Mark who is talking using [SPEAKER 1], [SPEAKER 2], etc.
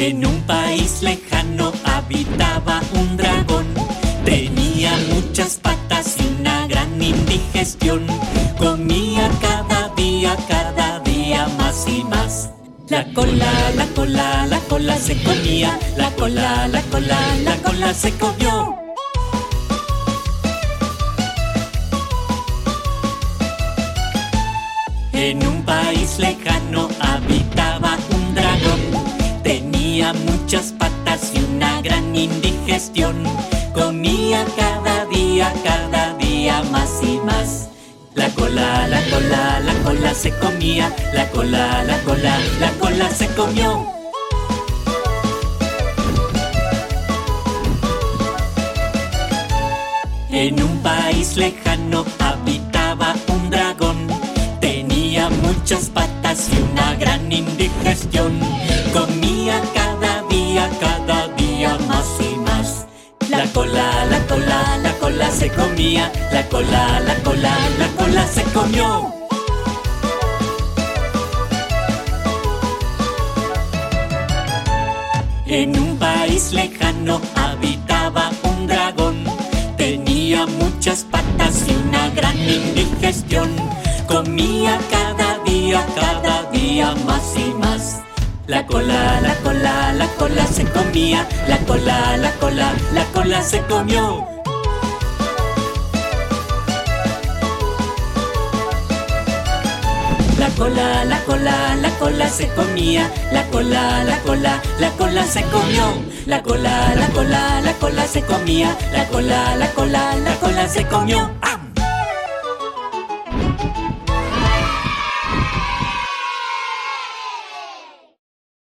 [SPEAKER 1] En un país lejano habitaba un dragón. Tenía muchas patas y una gran indigestión. Comía cada día, cada día más y más. La cola, la cola, la cola se comía. La cola, la cola, la cola se comió. En un país lejano habitaba Comía cada día, cada día más y más. La cola, la cola, la cola se comía. La cola, la cola, la cola se comió. En un país lejano habitaba un dragón. Tenía muchas patas y una gran indigestión. La cola, la cola, la cola se comía. La cola, la cola, la cola se comió. En un país lejano habitaba un dragón. Tenía muchas patas y una gran indigestión. Comía cada día, cada día más y más. La cola, la cola, la cola se comía. La cola, la cola, la cola se comió. La cola, la cola, la cola se comía. La cola, la cola, la cola se comió. La cola, la cola, la cola se comía. La cola, la cola, la cola se comió.